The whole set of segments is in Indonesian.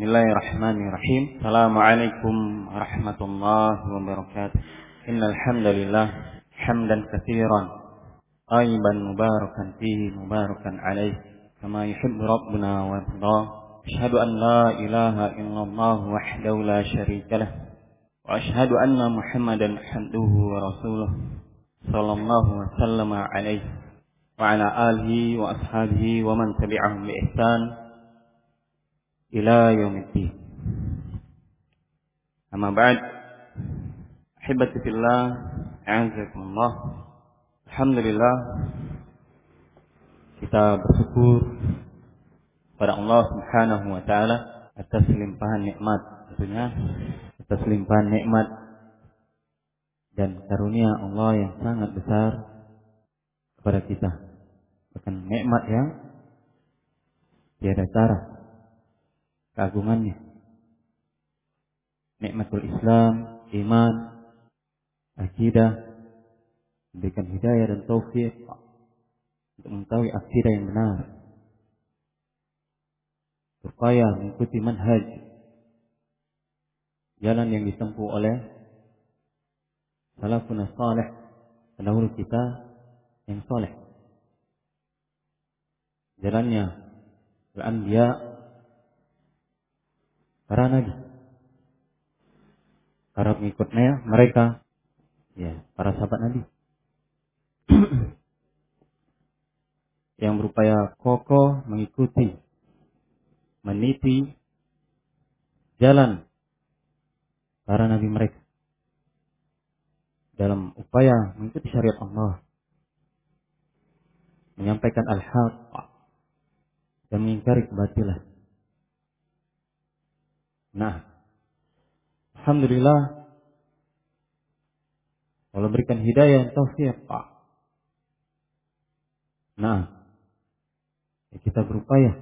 Bismillahirrahmanirrahim. Assalamualaikum warahmatullahi wabarakatuh. Innal hamdalillah hamdan katsiran tayyiban mubarakan fihi mubarakan alaih kama yuhibbu rabbuna wa yarda. Ashhadu an la ilaha illallah wahdahu la syarikalah wa ashhadu anna Muhammadan abduhu wa rasuluh sallallahu wa sallama alaihi wa ala alihi wa ashabihi wa man tabi'ahum bi ihsan ila yaumiddin. Amma ba'd. Ahibati fillah, a'azakumullah. Alhamdulillah kita bersyukur pada Allah Subhanahu wa taala atas limpahan nikmat tentunya atas limpahan nikmat dan karunia Allah yang sangat besar kepada kita bahkan nikmat yang tiada cara keagungannya. Nikmatul Islam, iman, akidah, Berikan hidayah dan taufik untuk mengetahui akidah yang benar. Supaya mengikuti manhaj jalan yang ditempuh oleh salafun salih pendahulu kita yang saleh. Jalannya al-anbiya para nabi. Para pengikutnya mereka ya para sahabat nabi. yang berupaya kokoh mengikuti, meniti jalan para nabi mereka dalam upaya mengikuti syariat Allah, menyampaikan al-haq dan mengingkari kebatilan. Nah, alhamdulillah Allah berikan hidayah dan taufik, Pak. Nah, ya kita berupaya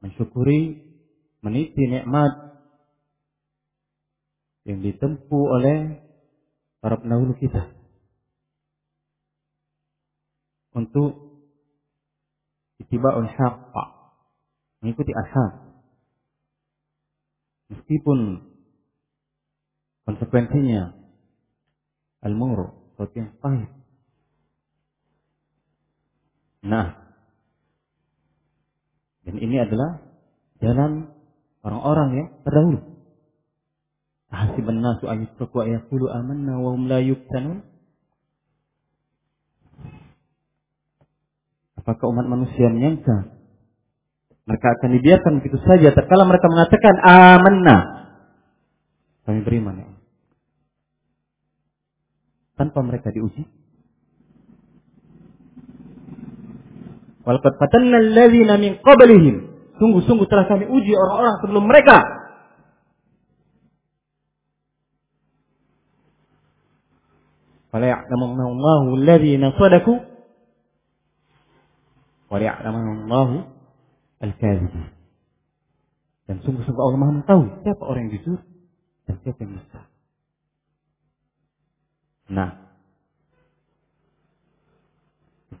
mensyukuri, meniti nikmat yang ditempuh oleh para pendahulu kita untuk ittiba'ul haqq mengikuti al-haq meskipun konsekuensinya al-mur yang pahit nah dan ini adalah jalan orang-orang yang terdahulu. Hasiban nasu an yutraku ayaqulu amanna wa hum la yuftanun. Apakah umat manusia menyangka mereka akan dibiarkan begitu saja tatkala mereka mengatakan amanna. Kami beriman ya. Tanpa mereka diuji. Walqad fatanna alladzina min qablihim. Sungguh-sungguh telah kami uji orang-orang sebelum mereka. Fala ya'lamanna Allahu alladzina sadaku wa Allahu al-kadzibin. Dan sungguh-sungguh Allah Maha mengetahui siapa orang yang jujur dan siapa yang dusta. Nah,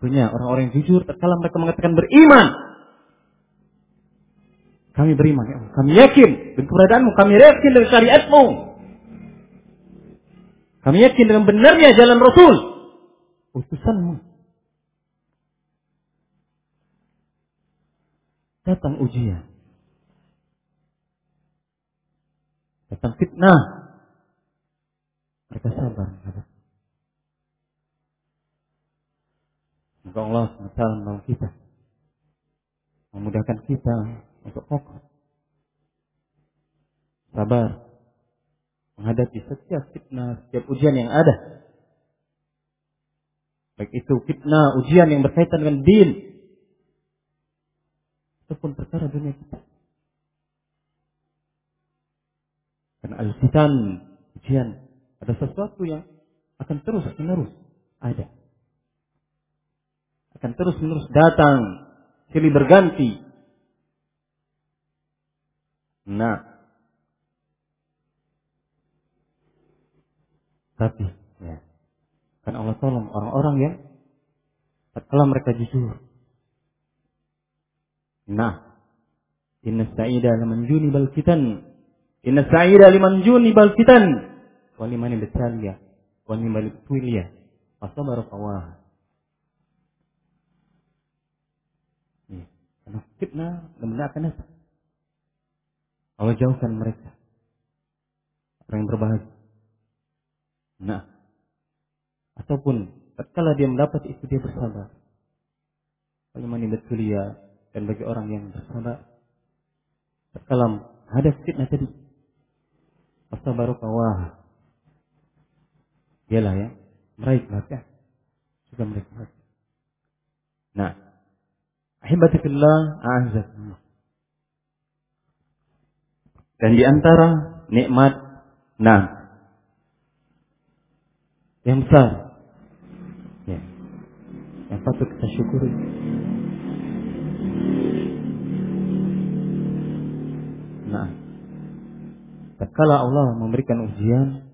Tentunya orang-orang yang jujur tatkala mereka mengatakan beriman. Kami beriman ya Kami yakin dengan keberadaanmu. Kami yakin dengan syariatmu. Kami yakin dengan benarnya jalan Rasul. Utusanmu. Datang ujian. Datang fitnah. Mereka sabar. Allah SWT menolong kita. Memudahkan kita untuk fokus. Sabar. Menghadapi setiap fitnah, setiap ujian yang ada. Baik itu fitnah, ujian yang berkaitan dengan din. Ataupun perkara dunia kita. Karena al-fitan, ujian, ada sesuatu yang akan terus menerus ada akan terus menerus datang, silih berganti. Nah, tapi ya, kan Allah tolong orang-orang yang setelah mereka jujur. Nah, Inna sa'ida liman junibal fitan. Inna sa'ida liman junibal fitan. Wa liman ibtaliya. Wa liman ibtuliya. Fasabar fawah. Karena fitnah benar akan datang. Allah jauhkan mereka. Orang yang berbahagia. Nah. Ataupun tatkala dia mendapat itu dia bersabar. Bagaimana betulia dan bagi orang yang bersabar. Tatkala ada fitnah tadi. Fasabaru kawah. Dialah ya. Meraih kematian. Sudah meraih kematian. Nah. Ahibatifillah a'azakumullah. Dan di antara nikmat nah yang besar ya, yang patut kita syukuri tatkala Allah memberikan ujian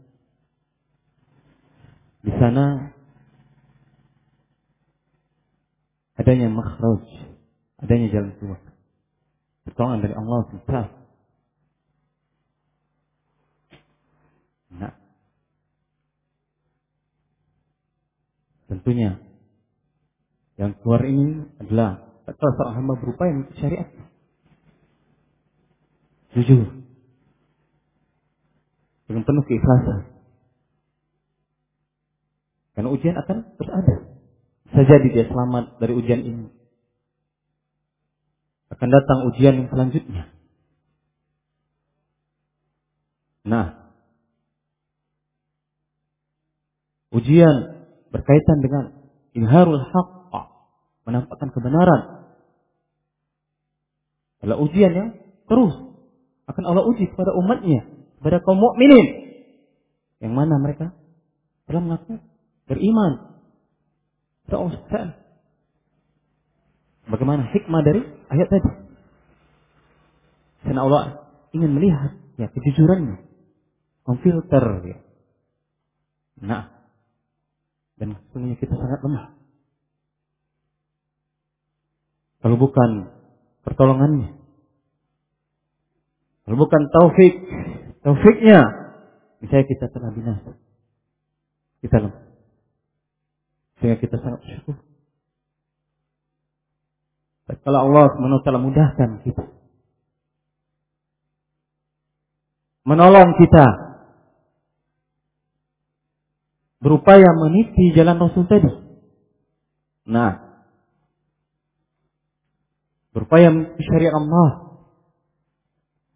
di sana adanya makhraj adanya jalan keluar pertolongan dari Allah SWT Nah, tentunya yang keluar ini adalah kalau seorang hamba berupaya mengikuti syariat. Jujur. Dengan penuh keikhlasan. Karena ujian akan terus ada. Bisa jadi dia selamat dari ujian ini. Akan datang ujian yang selanjutnya. Nah, ujian berkaitan dengan ilharul haqq, menampakkan kebenaran. Adalah ujian yang terus akan Allah uji kepada umatnya, kepada kaum mukminin. Yang mana mereka telah mengaku beriman. Ustaz. Bagaimana hikmah dari ayat tadi? Karena Allah ingin melihat ya kejujurannya, memfilter ya. Nah, dan sesungguhnya kita sangat lemah. Kalau bukan pertolongannya. Kalau bukan taufik, taufiknya, misalnya kita telah binasa. Kita lemah. Sehingga kita sangat bersyukur. Kalau Allah SWT mudahkan kita. Menolong kita berupaya meniti jalan Rasul tadi. Nah, berupaya meniti syariat Allah.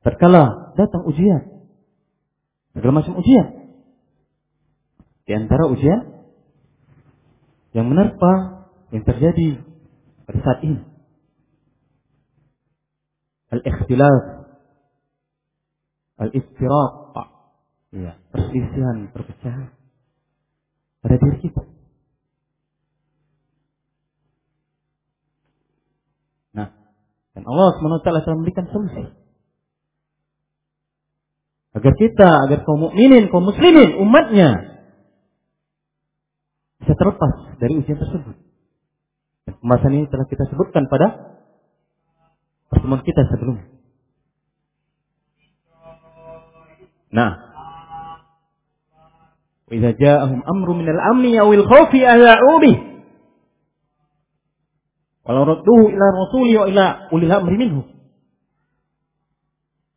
Terkala datang ujian, segala macam ujian. Di antara ujian yang menerpa yang terjadi pada saat ini. Al-ikhtilaf, al-istiraq, ya, perselisihan, perpecahan pada diri kita. Nah, dan Allah SWT telah memberikan solusi. Agar kita, agar kaum mukminin, kaum muslimin, umatnya bisa terlepas dari ujian tersebut. Dan ini telah kita sebutkan pada pertemuan kita sebelumnya. Nah, "Idza ja'ahum amru minal amni awil khawfi ala ubi. Walau radduhu ila rasuli wa ila ulil amri.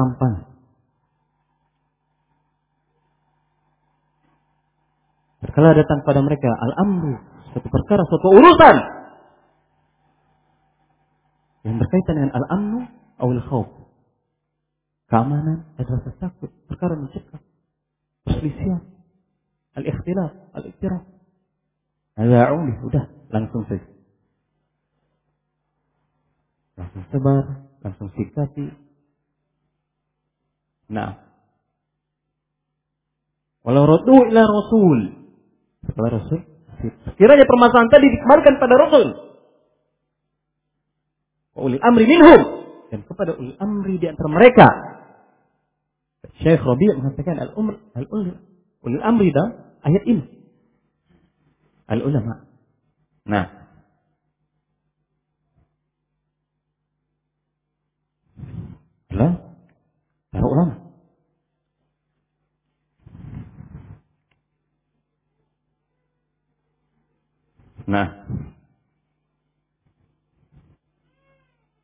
Sikap serampan. Terkala datang pada mereka al-amru, suatu perkara, suatu urusan yang berkaitan dengan al-amnu awil khawf. Keamanan adalah rasa takut, perkara mencegah perselisihan, al-ikhtilaf, al-iktiraf. Hadauni, udah langsung saja. Langsung sebar, langsung sikapi, Nah. Walau rotu ila rasul. Setelah rasul. Kiranya permasalahan tadi dikembalikan pada rasul. Uli amri minhum. Dan kepada uli amri di antara mereka. Syekh Rabi' mengatakan al-umr al-ul uli amri dah ayat ini. Al-ulama. Nah. Adalah para ulama. Nah.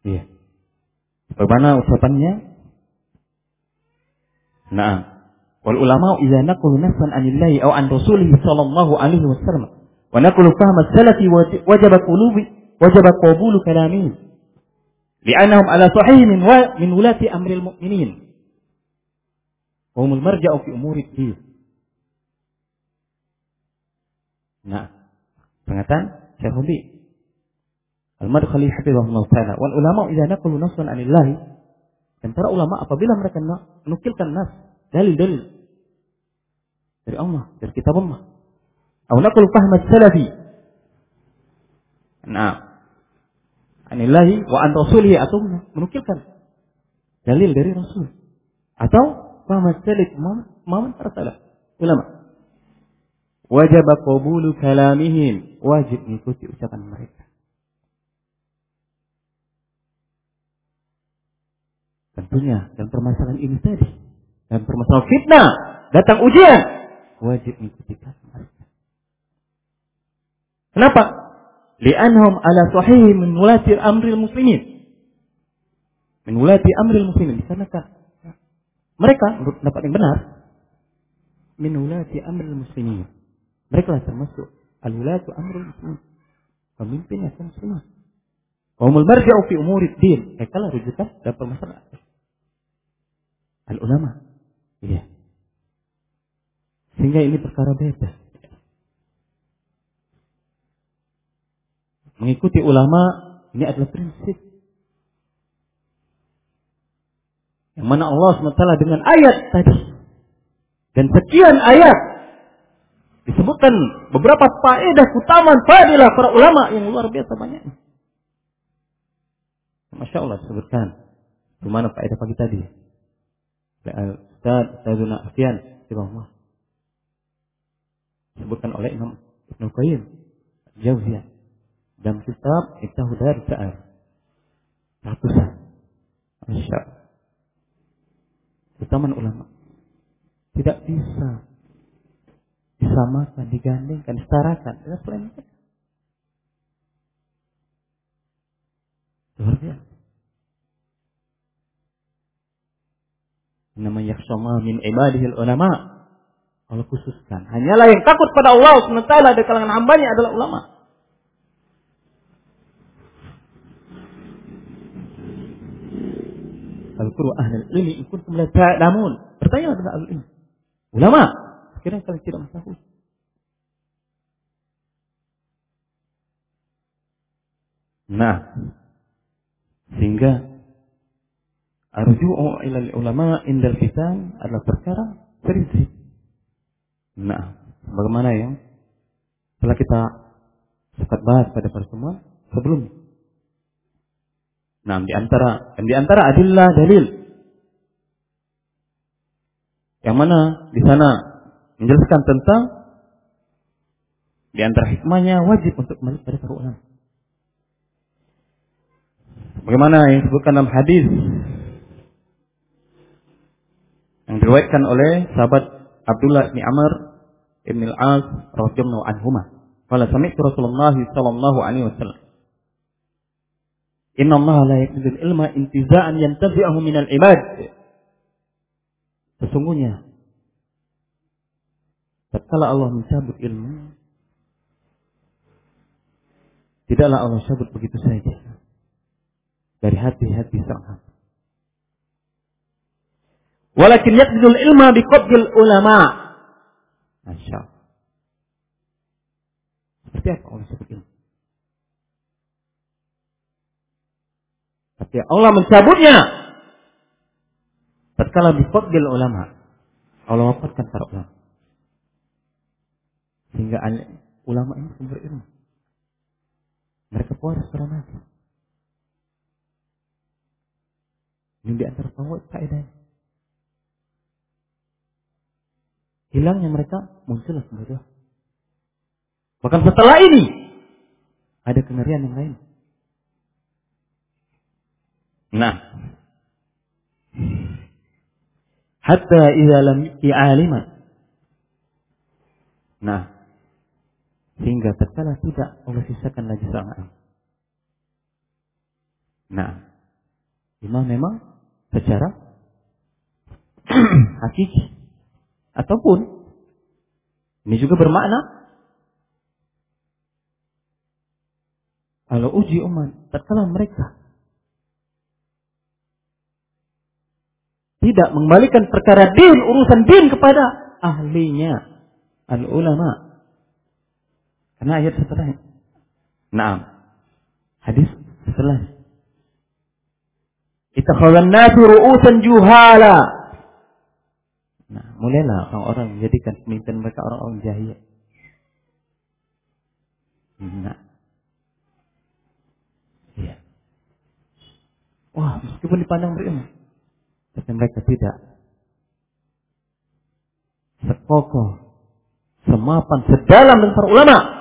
Iya. Bagaimana ucapannya? Nah. Wal ulama idza naqulu nafsan anillahi aw an rasulih sallallahu alaihi wasallam wa naqulu fahma salafi wajib qulubi wajib qabulu kalami li'annahum ala sahih min wa, min ulati amril mu'minin wa humul marja'u fi umuri din Nah, Syekh Rabi. Al-Madkhali hafizahullah taala. Wal ulama idza naqulu nassan anillahi dan para ulama apabila mereka menukilkan nas, dalil-dalil dari Allah, dari kitab Allah. Atau naqulu fahmat salafi. Nah, anillahi wa an rasulihi atau menukilkan dalil dari Rasul. Atau fahmat salaf man para ulama wajib qabulu kalamihim. Wajib mengikuti ucapan mereka. Tentunya dalam permasalahan ini tadi dalam permasalahan fitnah datang ujian. Wajib mengikuti kata mereka. Kenapa? Li'anhum ala sahih min wulati amril muslimin. Min wulati amril muslimin. Dikarenakan mereka menurut pendapat yang benar min wulati amril muslimin mereka termasuk al-wulatu amrul muslimin. Pemimpin yang muslimin. Kaumul marja'u fi umurid din. Mereka lah rujukan dalam permasalahan. Al-ulama. Iya. Sehingga ini perkara beda. Mengikuti ulama ini adalah prinsip. Yang mana Allah SWT dengan ayat tadi. Dan sekian ayat disebutkan beberapa faedah utaman fadilah para ulama yang luar biasa banyaknya. Masya Allah disebutkan. Bagaimana faedah pagi tadi? Ustaz, Ustazuna Afian, Allah. Disebutkan oleh Imam Ibn Qayyim. Jauziyah. Dalam kitab Ibtahu Dar Sa'ar. Ratusan. Masya Allah. Utaman ulama. Tidak bisa disamakan, digandingkan, disetarakan dengan mereka. Luar biasa. Nama yaksama min ibadihil ulama. Allah khususkan. Hanyalah yang takut pada Allah sementara di kalangan hambanya adalah ulama. Al-Qur'an in kuntum la ta'lamun. Bertanya kepada ahlul ilmi. Ulama, Akhirnya kalian tidak mengetahui. Nah, sehingga arju'u ila ulama indal fitan adalah perkara prinsip. Nah, bagaimana yang telah kita sempat bahas pada pertemuan sebelumnya. Nah, di antara di antara adillah dalil yang mana di sana menjelaskan tentang di antara hikmahnya wajib untuk kembali pada ulama. Bagaimana yang disebutkan dalam hadis yang diriwayatkan oleh sahabat Abdullah bin Amr bin Al-As radhiyallahu anhuma. Qala sami'tu Rasulullah sallallahu alaihi wasallam Inna Allah la yakdzul ilma intiza'an yantazi'ahu minal ibad. Sesungguhnya Tatkala Allah mencabut ilmu, tidaklah Allah cabut begitu saja dari hati-hati sang hamba. Walakin yakdul ilma biqabdil ulama. Masya. Seperti apa Allah sebut ilmu? Tapi Allah mencabutnya tatkala difadil ulama, Allah wafatkan para ulama. Sehingga ulama ini sumber ilmu. Mereka puas para nabi. Ini di antara fawaid faedah. Hilangnya mereka muncullah kembali. Bahkan setelah ini ada kengerian yang lain. Nah, hatta idza lam. Nah, sehingga tatkala tidak Allah sisakan lagi seorang Nah, imam memang secara hakiki ataupun ini juga bermakna kalau uji umat tatkala mereka tidak mengembalikan perkara din, urusan din kepada ahlinya, al ulama. Karena ayat setelahnya. Naam. Hadis setelah. Ittakhadhan nasu ru'usan juhala. Nah, mulailah orang-orang menjadikan pemimpin mereka orang-orang jahil. Nah. Iya. Wah, meskipun dipandang berilmu, tapi mereka tidak sekokoh, semapan, sedalam dengan para ulama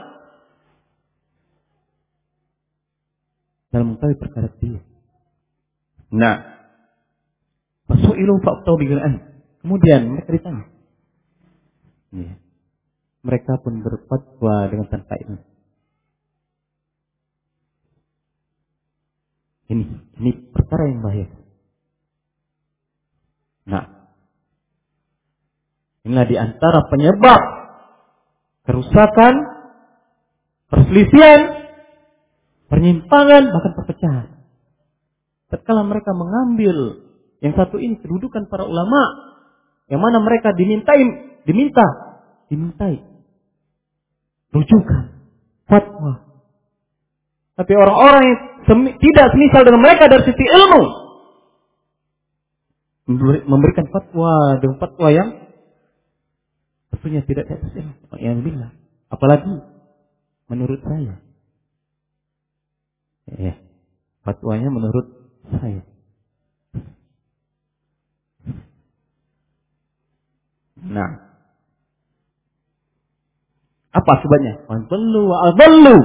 dalam mengetahui perkara dia. Nah, Fasu'ilu fa'ktau bigilan. Kemudian mereka ditanya. Ya. Mereka pun berfatwa dengan tanpa ilmu. Ini, ini perkara yang bahaya. Nah, inilah di antara penyebab kerusakan, perselisihan, penyimpangan, bahkan perpecahan. Setelah mereka mengambil yang satu ini kedudukan para ulama, yang mana mereka dimintai, diminta, dimintai rujukan, fatwa. Tapi orang-orang yang tidak semisal dengan mereka dari sisi ilmu, memberikan fatwa dengan fatwa yang tentunya tidak ada yang bilang apalagi menurut saya ya. Fatwanya menurut saya. Nah. Apa akibatnya perlu adallu.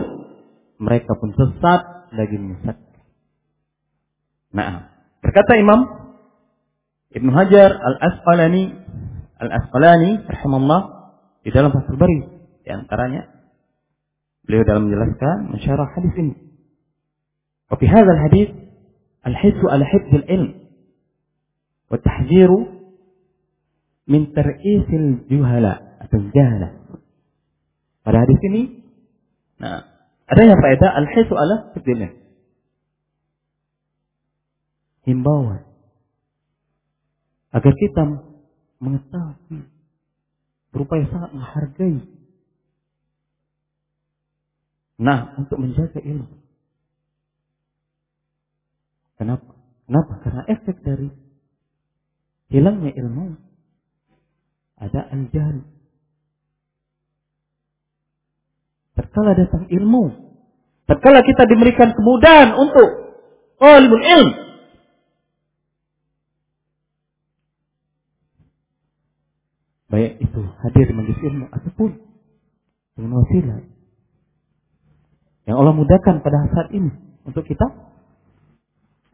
Mereka pun sesat lagi menyesat nah. Berkata Imam Ibnu Hajar Al-Asqalani Al-Asqalani rahimahullah di dalam Fathul Bari di antaranya beliau dalam menjelaskan mensyarah hadis ini. Wa fi hadzal hadis al-hisu ala hifz al-ilm wa tahdziru min tar'isil juhala atau jahala. Pada hadis ini nah adanya faedah al-hisu ala hifz al-ilm. Himbauan agar kita mengetahui berupaya sangat menghargai nah untuk menjaga ilmu kenapa? Kenapa? Karena efek dari hilangnya ilmu ada al-jahl terkala datang ilmu terkala kita diberikan kemudahan untuk talibul ilm. Baik itu hadir di majlis ilmu ataupun dengan wasilah. Yang Allah mudahkan pada saat ini untuk kita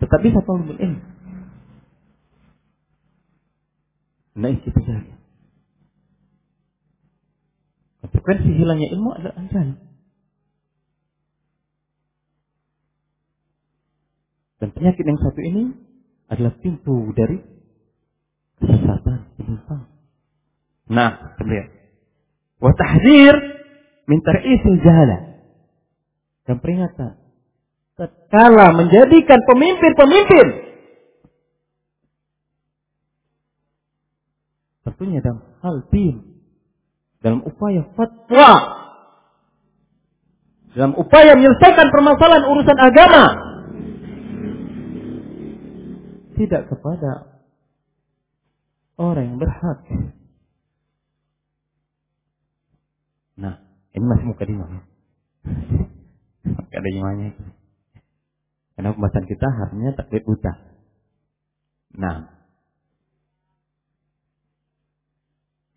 tetap bisa talibul ilmu. Nah itu saja. Konsekuensi hilangnya ilmu adalah anjali. Dan penyakit yang satu ini adalah pintu dari kesesatan, penyimpangan. Nah, kemudian. Wa tahdzir min tar'isil jahala. Dan peringatan. Tatkala menjadikan pemimpin-pemimpin tentunya dalam hal din dalam upaya fatwa dalam upaya menyelesaikan permasalahan urusan agama tidak kepada orang yang berhak. Nah, ini masih muka di mana? Gak ada imamnya itu. Karena pembahasan kita harusnya taklid buta. Nah.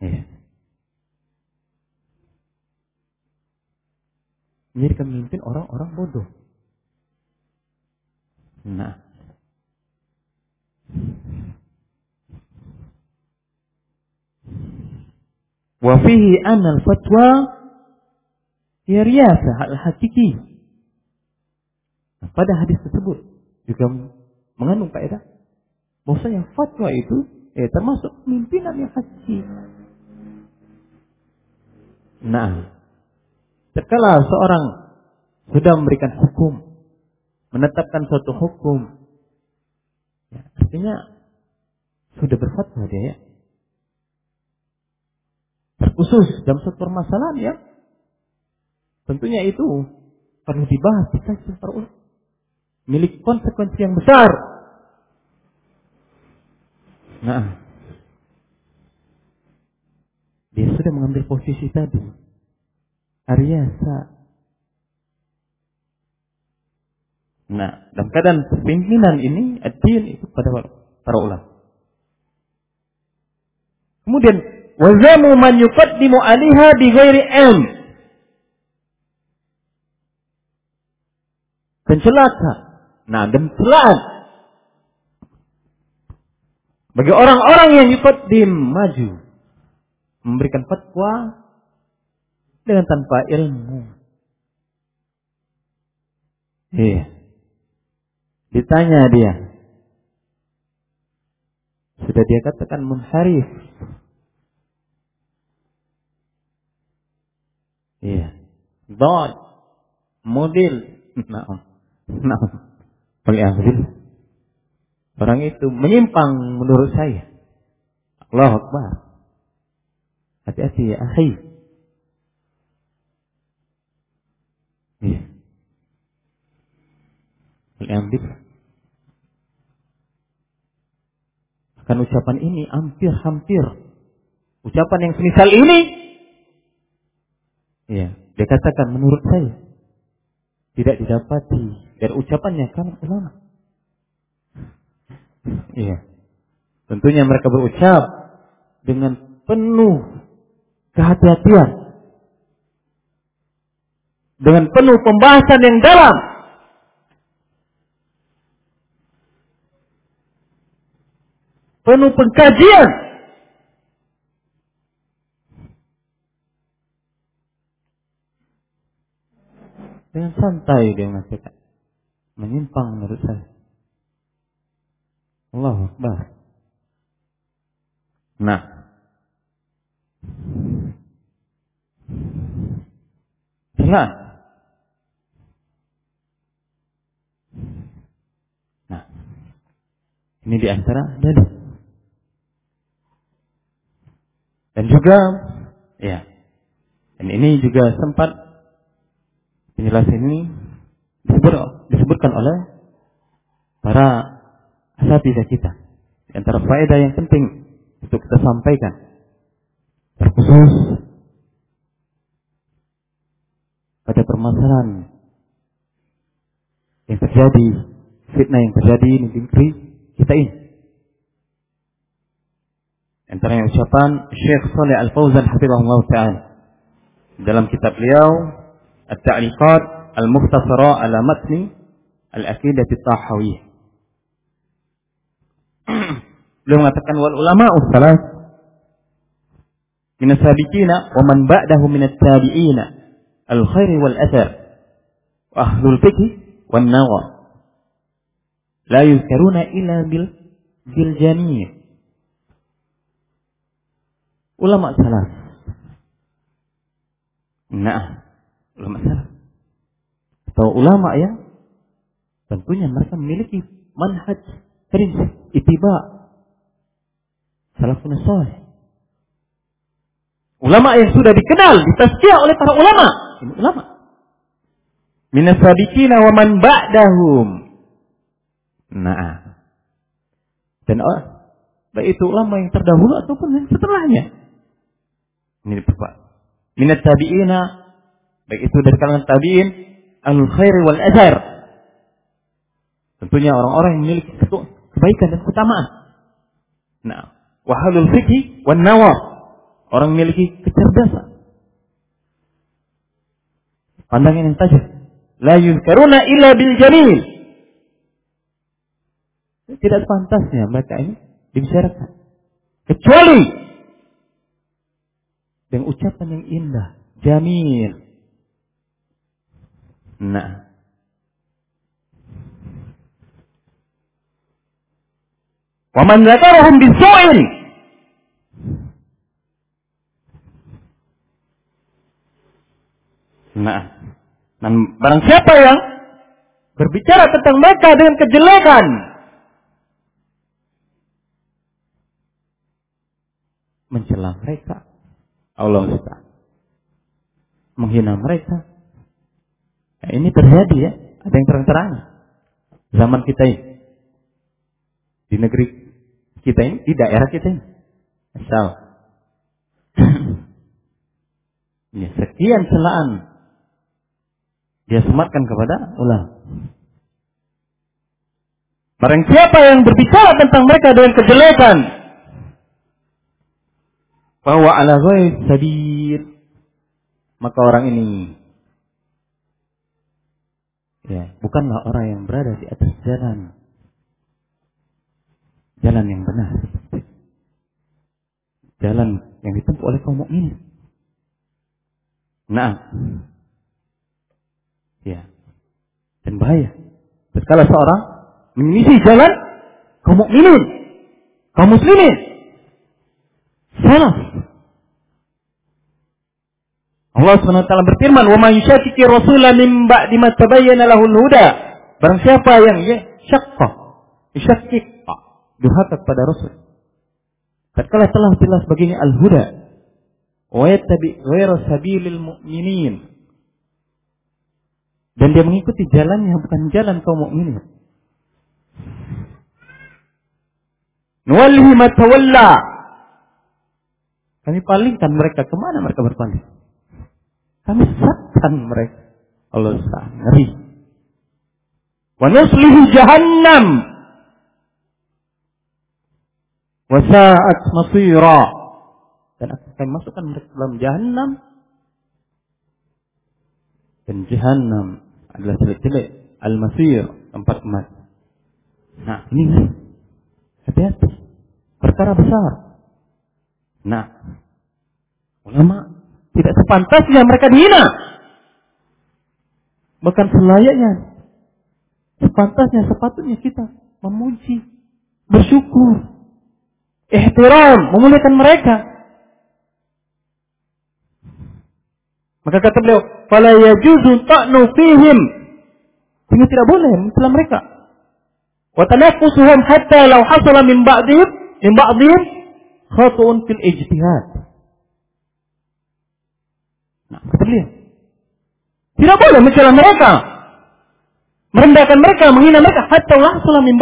Iya. Menjadi pemimpin orang-orang bodoh. Nah. Wa fihi anal fatwa ya riyasah al-hakiki. Pada hadis tersebut juga mengandung kaidah bahwasanya fatwa itu eh, termasuk pimpinan yang hakiki. Nah, setelah seorang sudah memberikan hukum, menetapkan suatu hukum, ya, artinya sudah berfatwa dia ya. Terkhusus dalam suatu permasalahan ya. Tentunya itu perlu dibahas kita para. Milik konsekuensi yang besar. Nah, dia sudah mengambil posisi tadi. Aryasa. Nah, dalam keadaan pimpinan ini, adin itu pada para ulama. Kemudian, wazamu man yuqaddimu aliha bi ghairi ilm. Dan celaka. Nah, celaan. Bagi orang-orang yang yuqaddim maju memberikan fatwa dengan tanpa ilmu. Iya. Ditanya dia. Sudah dia katakan munharif. Iya. Dod. Model. Nah. Nah. Waliyahudillah. Orang itu menyimpang menurut saya. Allah Akbar. Hati-hati ya akhi. Iya. Akan ucapan ini hampir-hampir. Ucapan yang semisal ini. Iya. Dia katakan menurut saya. Tidak didapati. Dan ucapannya kan ulama. Iya. Tentunya mereka berucap dengan penuh kehati-hatian. Dengan penuh pembahasan yang dalam. Penuh pengkajian. Dengan santai dia mengatakan. Menyimpang menurut saya. Allah Akbar. Nah. Jelas. Nah. Ini di antara dalil. Dan juga ya. Dan ini juga sempat penjelasan ini disebut, disebutkan oleh para asatidah kita. Di antara faedah yang penting untuk kita sampaikan. Terkhusus pada permasalahan yang terjadi, fitnah yang terjadi di negeri kita ini. Antara yang ucapan Syekh Saleh Al-Fauzan hafizahullah taala dalam kitab beliau التعليقات المختصرة على متن الأكيدة الطحوية لهم أتكن والعلماء الثلاث من السابقين ومن بعده من التابعين الخير والأثر وأهل الفكه والنوى. لا يذكرون إلا بالجميع. علماء الثلاث. نعم. Ulama salas atau ulama ya tentunya mereka memiliki manhaj prinsip itiba salafun salih. Ulama yang sudah dikenal, ditazkiyah oleh para ulama. Ini ulama. Minasabiqina wa man ba'dahum. Nah. Dan Baik itu ulama yang terdahulu ataupun yang setelahnya. Ini Bapak. Minat tabi'ina. Baik itu dari kalangan tabi'in. Al-khair wal azhar. Tentunya orang-orang yang memiliki kebaikan dan keutamaan. Nah, wahalul fikih wan nawar. Orang memiliki kecerdasan. Pandangan yang tajam. La yuzkaruna illa bil jamil. Tidak pantasnya mereka ini dibicarakan. Kecuali dengan ucapan yang indah, jamil. Nah. Wa man bisu'in Nah, dan barang siapa yang berbicara tentang mereka dengan kejelekan, mencela mereka. Allah Ustaz. Menghina mereka. Ya, ini terjadi ya. Ada yang terang-terang. Zaman kita ini. Di negeri kita ini. Di daerah kita ini. Asal. ya, sekian celaan. Dia sematkan kepada ulama. Barang siapa yang berbicara tentang mereka dengan kejelekan, bahwa ala ghaib maka orang ini ya bukanlah orang yang berada di atas jalan. Jalan yang benar. Jalan yang ditempuh oleh kaum mukmin. Nah ya. Dan bahaya. Sekali seorang menyisi jalan kaum mukminin kaum muslimin. Salah. Allah SWT berfirman, "Wa may yushaqiqi rasula min ba'di ma tabayyana lahu al-huda." Barang siapa yang ya syaqqa, yushaqiq, durhaka kepada Rasul. Tatkala telah jelas begini al-huda, wa yattabi ghayra sabilil mu'minin. Dan dia mengikuti jalan yang bukan jalan kaum mukminin. Nuwallihi ma tawalla kami palingkan mereka ke mana mereka berpaling. Kami sesatkan mereka. Allah sah, ngeri. Wa nuslihu jahannam. Wa sa'at masira. Dan akan masukkan mereka dalam jahannam. Dan jahannam adalah jelek-jelek. Al-masir, tempat mati. Nah, ini hati-hati. Perkara besar. Nah, ulama tidak sepantasnya mereka dihina. Bahkan selayaknya, sepantasnya, sepatutnya kita memuji, bersyukur, ihtiram, memuliakan mereka. Maka kata beliau, "Fala yajuzu ta'nu fihim." Sehingga tidak boleh mencela mereka. Wa tanafusuhum hatta law hasala min ba'dihim min ba'dihim khatu'un fil ijtihad. Nah, kata beliau. Tidak boleh mencela mereka. Merendahkan mereka, menghina mereka. Hatta lahsulam min.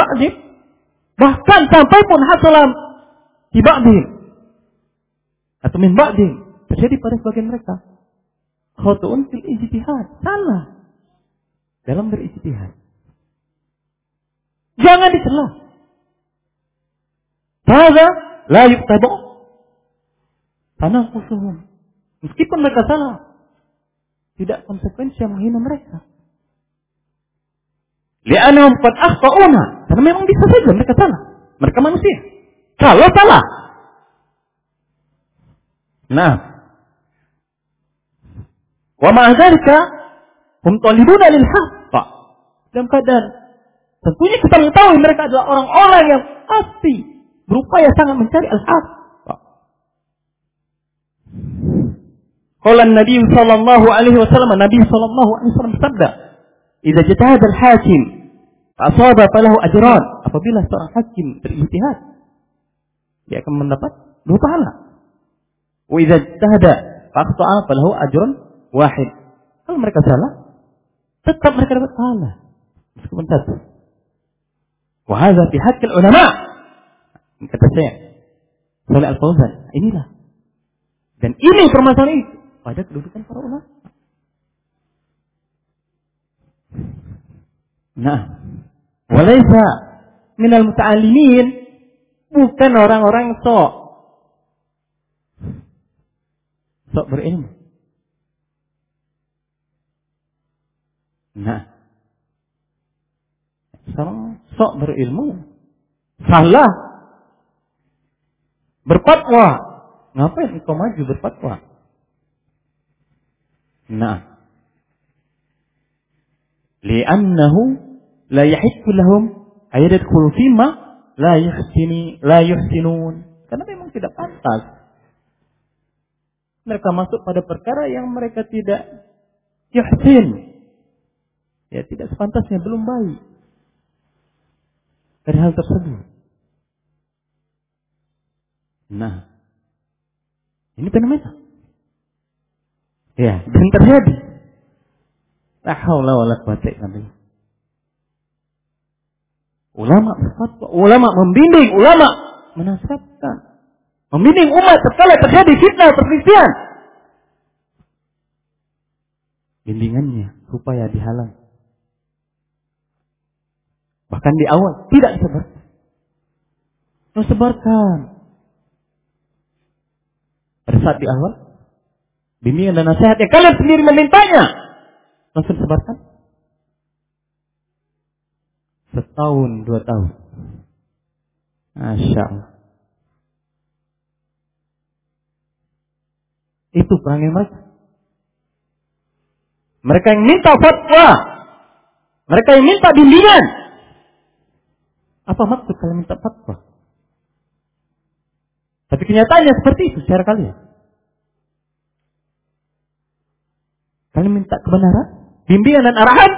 Bahkan sampai pun hasulam di. Atau min. Terjadi pada sebagian mereka. Khatu'un fil ijtihad. Salah. Dalam berijtihad. Jangan dicela. Hada La yuktabu. Tanafusuhum. Meskipun mereka salah. Tidak konsekuensi yang menghina mereka. Li'anahum qad akhta'una. Karena memang bisa saja mereka salah. Mereka manusia. Kalau salah. Nah. Wa ma'adzalika hum talibuna. Dalam keadaan tentunya kita mengetahui mereka adalah orang-orang yang pasti berupaya sangat mencari al-haq. Qala Nabi sallallahu alaihi wasallam, Nabi sallallahu alaihi wasallam bersabda, "Idza jatahada al-hakim, asaba falahu ajran." Apabila seorang hakim berijtihad, dia akan mendapat dua pahala. Wa idza jatahada faqta'a falahu ajrun wahid. Kalau mereka salah, tetap mereka dapat pahala. Meskipun satu. Wa hadza fi haqqil ulama' Kata saya, Saleh Al-Fauzan, inilah. Dan ini permasalahan itu pada kedudukan para ulama. Nah, walaisa minal muta'alimin bukan orang-orang sok sok berilmu. Nah, seorang sok berilmu salah berfatwa. Ngapain engkau maju berfatwa? Nah, li'annahu la yahikku lahum ayadkhulu fima la yuhsini la yuhsinun. Karena memang tidak pantas mereka masuk pada perkara yang mereka tidak yuhsin. Ya, tidak sepantasnya, belum baik. Dari hal tersebut. Nah, ini fenomena. Ya, dan terjadi. La haula wala quwata illa Ulama berfatwa, ulama membimbing, ulama menasabkan. Membimbing umat setelah terjadi fitnah perselisihan. Bimbingannya supaya dihalang. Bahkan di awal tidak disebarkan. Disebarkan. Pada saat di awal, bimbingan dan nasihat yang kalian sendiri memintanya, langsung disebarkan. Setahun, dua tahun. Masya Allah. Itu perangai mereka. Mereka yang minta fatwa. Mereka yang minta bimbingan. Apa maksud kalian minta fatwa? Tapi kenyataannya seperti itu secara kalian. Kalian minta kebenaran, bimbingan dan arahan,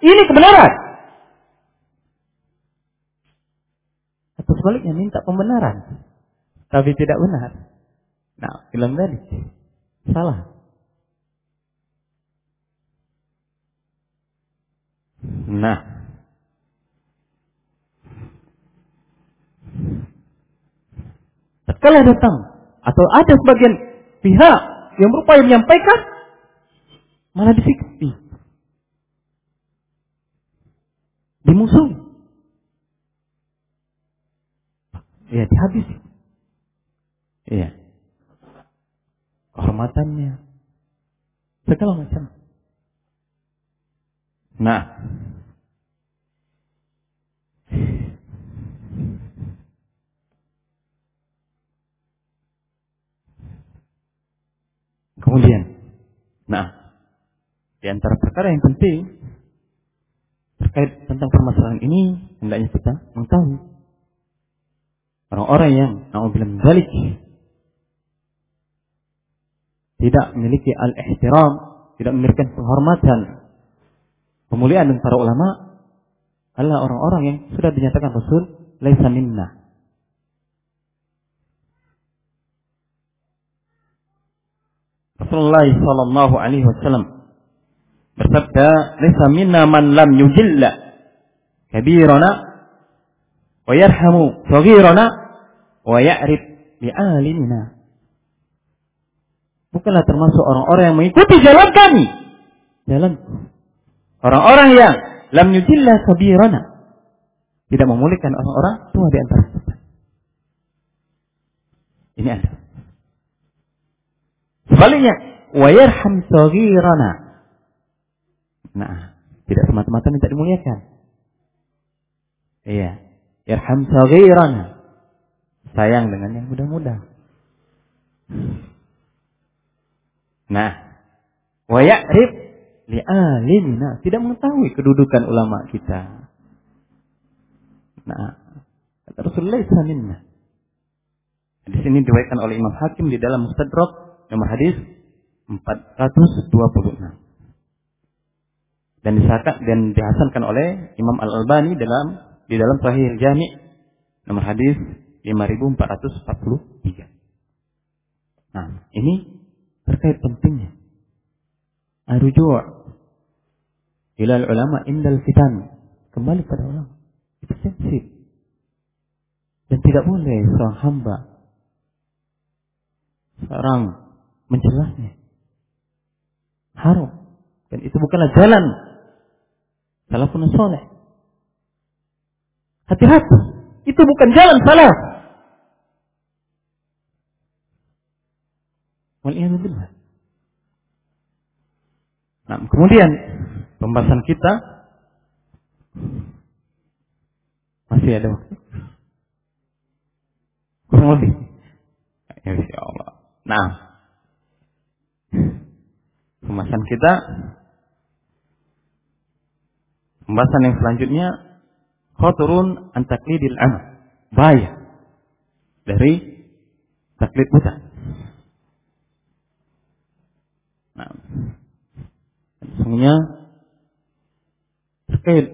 ini kebenaran. Atau sebaliknya minta pembenaran, tapi tidak benar. Nah, film tadi Salah. Nah. Setelah datang atau ada sebagian pihak yang berupaya menyampaikan malah disikapi. Dimusuhi. Ya, dihabisi. Iya kehormatannya, segala macam. Nah, kemudian, nah, di antara perkara yang penting terkait tentang permasalahan ini hendaknya kita mengetahui orang-orang yang bilang balik tidak memiliki al-ihtiram, tidak memiliki penghormatan, pemuliaan dan para ulama adalah orang-orang yang sudah dinyatakan Rasul laisa minna. Rasulullah sallallahu alaihi wasallam bersabda, "Laisa minna man lam yujilla kabirana wa yarhamu saghirana wa ya'rif bi'alimina." bukanlah termasuk orang-orang yang mengikuti jalan kami. Jalan orang-orang yang lam yujilla sabirana. Tidak memulihkan orang-orang tua di antara kita. Ini ada. Sebaliknya, wa yarham saghirana. Nah, tidak semata-mata minta dimuliakan. Iya. Yarham saghirana. Sayang dengan yang muda-muda. Nah, wa ya'rif li'alimina, tidak mengetahui kedudukan ulama kita. Nah, kata Rasulullah minna. Di sini diriwayatkan oleh Imam Hakim di dalam Mustadrak nomor hadis 426. Dan disahkan dan dihasankan oleh Imam Al Albani dalam di dalam Sahih Jami nomor hadis 5443. Nah, ini terkait pentingnya arujuk ilal ulama indal fitan kembali pada ulama itu sensitif Dan tidak boleh seorang hamba seorang menjelasnya. Haram. Dan itu bukanlah jalan salafun soleh. Hati-hati. Itu bukan jalan salah. Nah, kemudian pembahasan kita masih ada waktu. Kurang lebih. Ya, Allah. Nah, pembahasan kita pembahasan yang selanjutnya khaturun an taklidil. Bahaya dari taklid buta. Nah, sesungguhnya terkait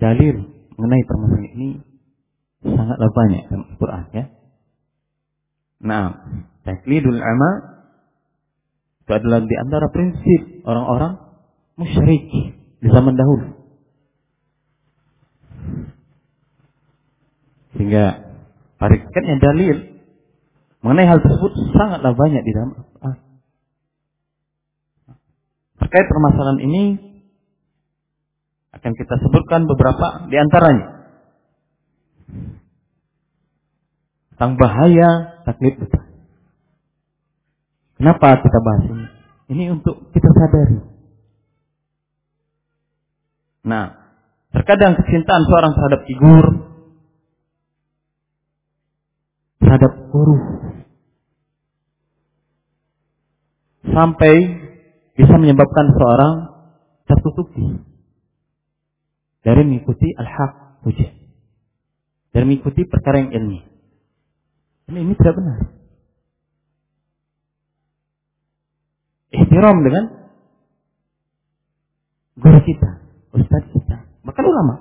dalil mengenai permasalahan ini sangatlah banyak dalam Al-Quran ya. Nah, taklidul ama itu adalah di antara prinsip orang-orang musyrik di zaman dahulu. Sehingga harikatnya dalil mengenai hal tersebut sangatlah banyak di dalam Al-Quran. Terkait permasalahan ini akan kita sebutkan beberapa di antaranya. Tentang bahaya taklid buta. Kenapa kita bahas ini? Ini untuk kita sadari. Nah, terkadang kecintaan seorang terhadap figur, terhadap guru, sampai bisa menyebabkan seorang tertutupi dari mengikuti al-haq hujah. Dari mengikuti perkara yang ilmiah. Ini, ini tidak benar. Ihtiram dengan guru kita, ustaz kita, bahkan ulama.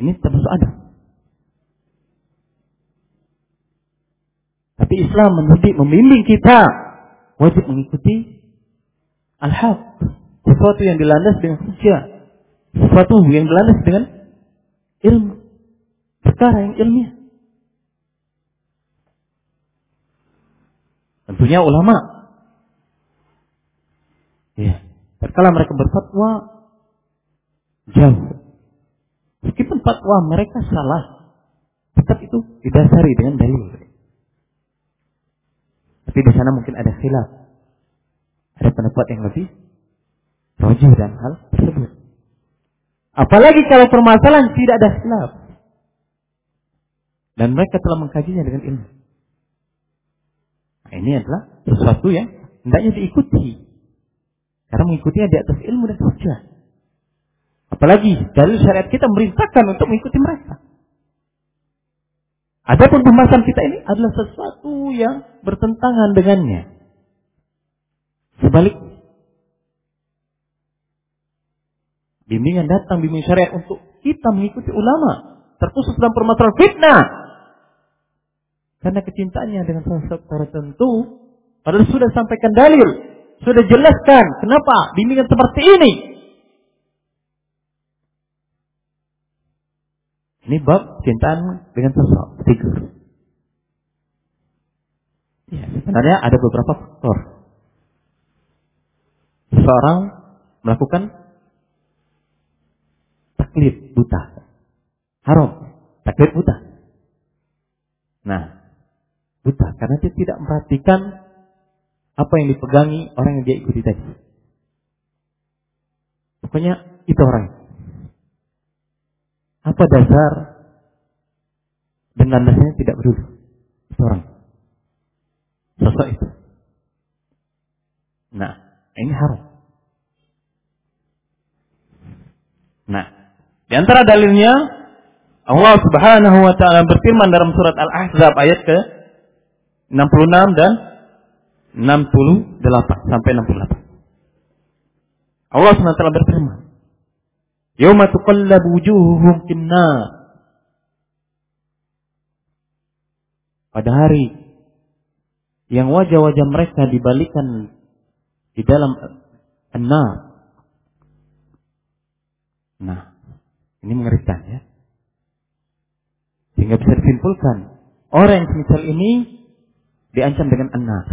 Ini termasuk ada. Tapi Islam mendidik, membimbing kita wajib mengikuti al-haq, sesuatu yang dilandas dengan hujah, sesuatu yang dilandas dengan ilmu, perkara yang ilmiah. Tentunya ulama. Ya. Terkala mereka berfatwa jauh. Meskipun fatwa mereka salah, tetap itu didasari dengan dalil. Tapi di sana mungkin ada khilaf. Ada pendapat yang lebih rojih dan hal tersebut. Apalagi kalau permasalahan tidak ada khilaf. Dan mereka telah mengkajinya dengan ilmu. Nah, ini adalah sesuatu yang hendaknya diikuti. Karena mengikutinya di atas ilmu dan hujah. Apalagi dari syariat kita merintahkan untuk mengikuti mereka. Adapun pembahasan kita ini adalah sesuatu yang bertentangan dengannya. Sebalik bimbingan datang bimbingan syariat untuk kita mengikuti ulama terkhusus dalam permasalahan fitnah karena kecintaannya dengan sosok tertentu, padahal sudah sampaikan dalil, sudah jelaskan kenapa bimbingan seperti ini. Ini bab cintaan dengan sosok figur. Ya, sebenarnya ada beberapa faktor. Seseorang melakukan taklid buta. Haram. Taklid buta. Nah, buta karena dia tidak memperhatikan apa yang dipegangi orang yang dia ikuti tadi. Pokoknya itu orang. Apa dasar dan landasnya tidak peduli. Itu orang. Sosok itu. Nah, ini haram. Nah, di antara dalilnya Allah Subhanahu wa taala berfirman dalam surat Al-Ahzab ayat ke 66 dan 68 sampai 68. Allah SWT berfirman, "Yauma tuqallabu wujuhuhum finnar." Pada hari yang wajah-wajah mereka dibalikan di dalam an Nah, ini mengerikan ya. Sehingga bisa disimpulkan orang yang semisal ini diancam dengan enar.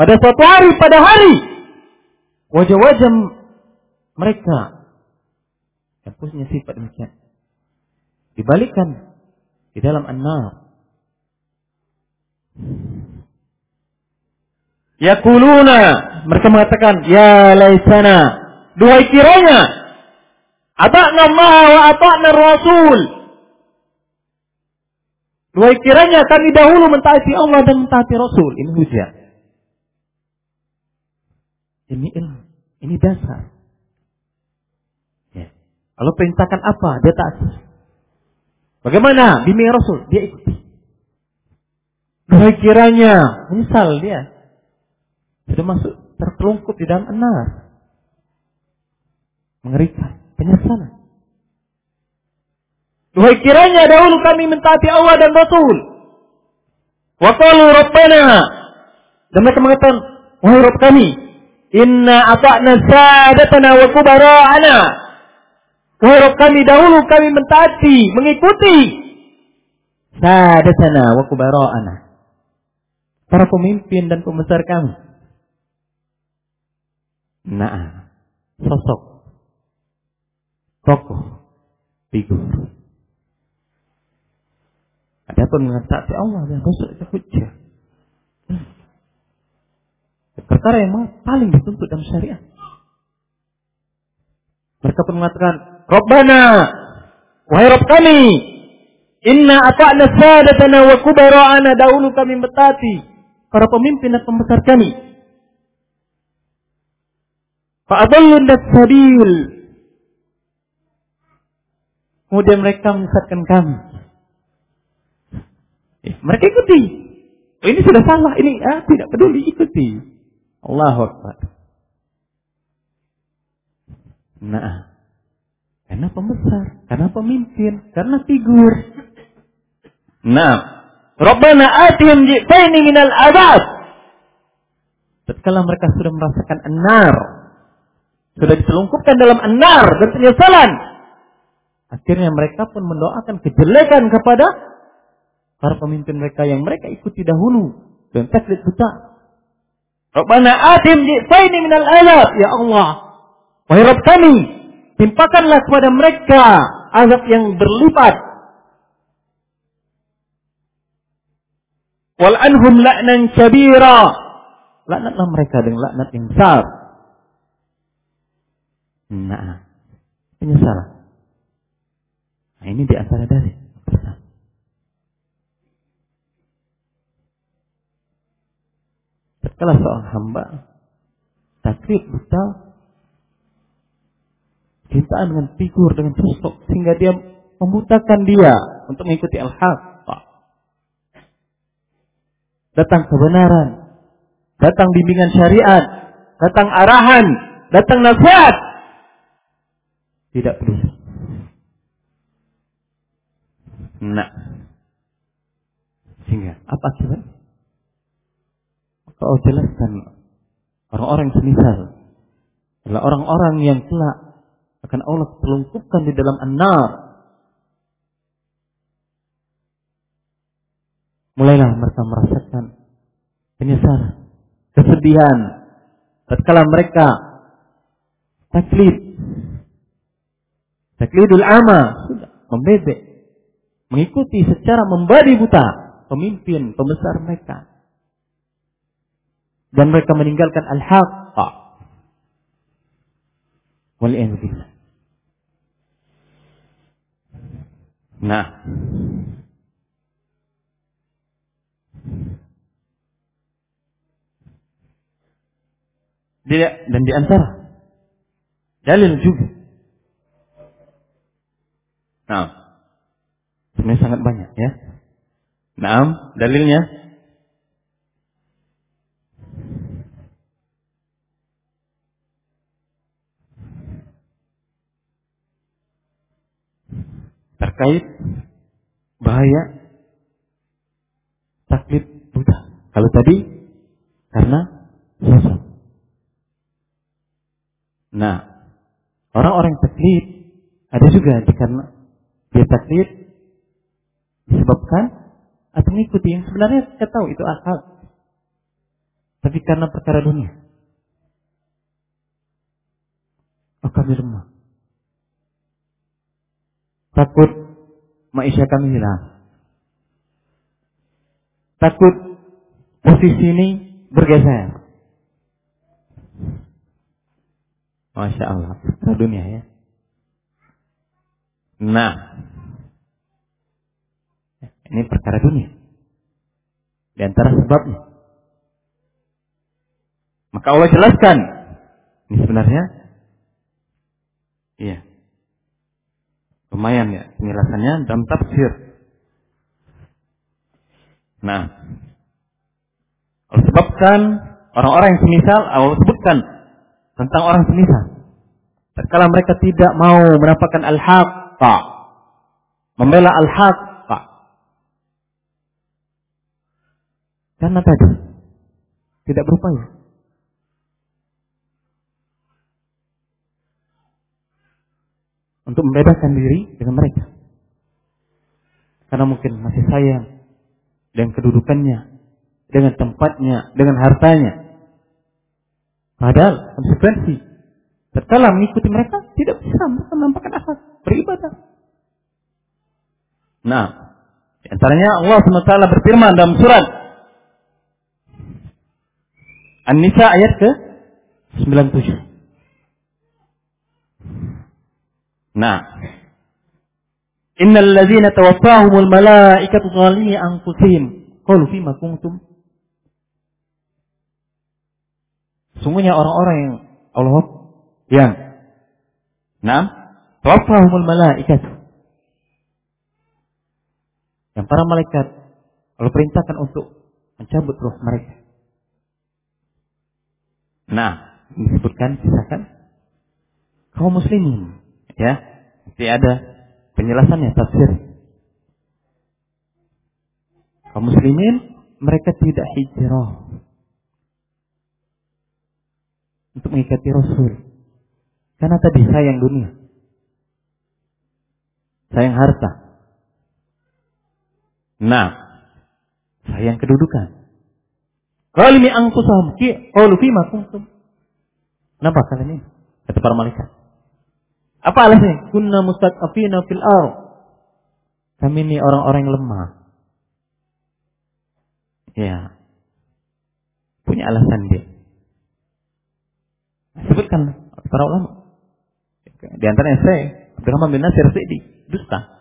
Pada suatu hari, pada hari, wajah-wajah mereka yang punya sifat demikian dibalikan di dalam an-nar. Yakuluna mereka mengatakan ya laisana duhai kiranya ata'na Allah wa ata'na Rasul Duhai kiranya kami dahulu mentaati Allah dan mentaati Rasul. Ini hujah. Ini ilmu. Ini dasar. Ya. Kalau perintahkan apa, dia taati. Bagaimana bimbing Rasul? Dia ikuti. Duhai kiranya, menyesal dia. Sudah masuk terkelungkup di dalam enar. Mengerikan. Penyesalan. Duhai kiranya dahulu kami mentaati Allah dan Rasul. Wa qalu rabbana. Dan mereka mengatakan, wahai Rabb kami, inna ata'na sadatana wa kubara'ana. Rabb kami dahulu kami mentaati, mengikuti sadatana wa kubara'ana. Para pemimpin dan pembesar kami. Nah, sosok, tokoh, figur. Adapun mengatakan Allah dan Rasul itu hujjah. Perkara yang paling dituntut dalam syariat. Mereka pun mengatakan, Rabbana, wahai Rabb kami, inna ata'na sadatana wa kubara'ana dahulu kami metati para pemimpin dan pembesar kami. Fa'adallun sabil. Kemudian mereka menyesatkan kami. Ya, mereka ikuti. Oh, ini sudah salah, ini ah, tidak peduli ikuti. Allah Akbar. Nah, karena pembesar, karena pemimpin, karena figur. Nah, Rabbana atihim ji'taini minal adab. Tatkala mereka sudah merasakan enar, sudah diselungkupkan dalam enar dan penyesalan, akhirnya mereka pun mendoakan kejelekan kepada para pemimpin mereka yang mereka ikuti dahulu dan taklid buta. Rabbana atim ji'faini minal azab. Ya Allah. Wahai Rabb kami. Timpakanlah kepada mereka azab yang berlipat. Wal anhum la'nan kabira. Laknatlah mereka dengan laknat yang besar. Nah, penyesalan. Nah, ini di antara dari Tatkala seorang hamba taklid buta cintaan dengan figur dengan sosok sehingga dia membutakan dia untuk mengikuti al-haq. Datang kebenaran, datang bimbingan syariat, datang arahan, datang nasihat. Tidak peduli. Nah, sehingga apa akibatnya? Kau jelaskan orang-orang semisal adalah orang-orang yang telah akan Allah telungkupkan di dalam an-nar. Mulailah mereka merasakan penyesalan, kesedihan tatkala mereka taklid taklidul ama sudah membebek mengikuti secara membadi buta pemimpin pembesar mereka dan mereka meninggalkan al-haqqa. Wal'iyahudillah. Nah. Dia, dan di antara dalil juga. Nah, sebenarnya sangat banyak ya. Nah, dalilnya terkait bahaya taklid Buddha. Kalau tadi karena sosok. Nah, Orang-orang taklid ada juga karena dia taklid disebabkan atau mengikuti yang sebenarnya kita tahu itu akal. Tapi karena perkara dunia. Oh kami lemah. Takut maisha kami hilang. Takut posisi ini bergeser. Masya Allah. Perkara dunia ya. Nah. Ini perkara dunia. Di antara sebabnya. Maka Allah jelaskan. Ini sebenarnya. Iya. Lumayan ya penjelasannya dalam tafsir. Nah. Allah sebabkan orang-orang yang semisal Allah sebutkan tentang orang semisal. Tatkala mereka tidak mau mendapatkan al-haqqa, membela al-haqqa. Karena tadi tidak berupaya. Untuk membedakan diri dengan mereka. Karena mungkin masih sayang dengan kedudukannya, dengan tempatnya, dengan hartanya. Padahal konsekuensi setelah mengikuti mereka tidak bisa menampakkan akhlak beribadah. Nah, di antaranya Allah SWT berfirman dalam surat An-Nisa ayat ke 97. Nah, innal ladzina tawaffahumul malaikatu zalimi anfusihim. Qalu fima kuntum? Sungguhnya orang-orang yang Allah yang Nah, tawaffahumul malaikat yang para malaikat Allah perintahkan untuk mencabut roh mereka. Nah, disebutkan sisakan kaum muslimin Ya, nanti ada penjelasannya tafsir. Kaum muslimin mereka tidak hijrah untuk mengikuti Rasul. Karena tadi sayang dunia. Sayang harta. Nah, sayang kedudukan. Qalimi anfusahum ki qalu fima kuntum. Kenapa kalian ini? Kata para malaikat. Apa alasannya? Kunna mustaqafina fil ar. Kami ini orang-orang yang lemah. Ya. Punya alasan dia. Sebutkan para ulama. Di antaranya saya, Abdurrahman bin Nasir Sidi, dusta.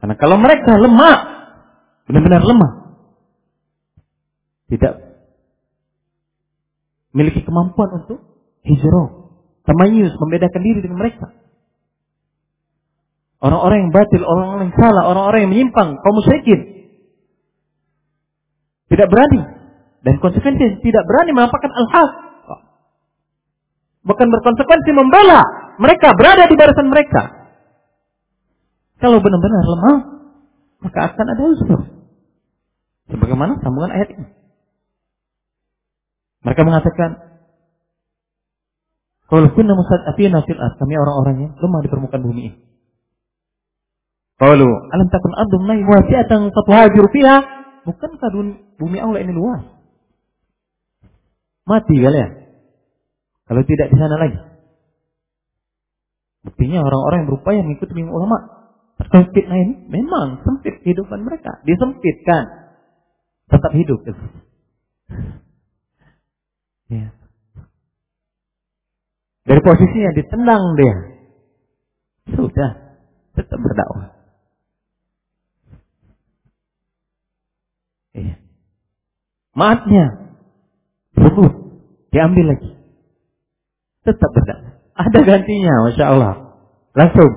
Karena kalau mereka lemah, benar-benar lemah, tidak memiliki kemampuan untuk hijrah Tamayus, membedakan diri dengan mereka. Orang-orang yang batil, orang-orang yang salah, orang-orang yang menyimpang, kaum musyrikin. Tidak berani. Dan konsekuensi tidak berani menampakkan al-haq. Bukan berkonsekuensi membela. Mereka berada di barisan mereka. Kalau benar-benar lemah, maka akan ada usul. Sebagaimana sambungan ayat ini. Mereka mengatakan, kalau kunna mustad'afina fil ard, kami orang-orang yang lemah di permukaan bumi ini. Kalau alam takun ardum nahi wasi'atan fatuhajiru fiha? Bukankah bumi Allah ini luas? Mati kalian. Kalau tidak di sana lagi. Buktinya orang-orang yang berupaya mengikuti bimbing ulama. Terkait fitnah ini memang sempit kehidupan mereka. Disempitkan. Tetap hidup. Ya. Dari posisinya ditendang dia. Sudah, tetap berdakwah. Iya. Maafnya, sebut, diambil lagi. Tetap berdakwah. Ada gantinya, Masya Allah. Langsung.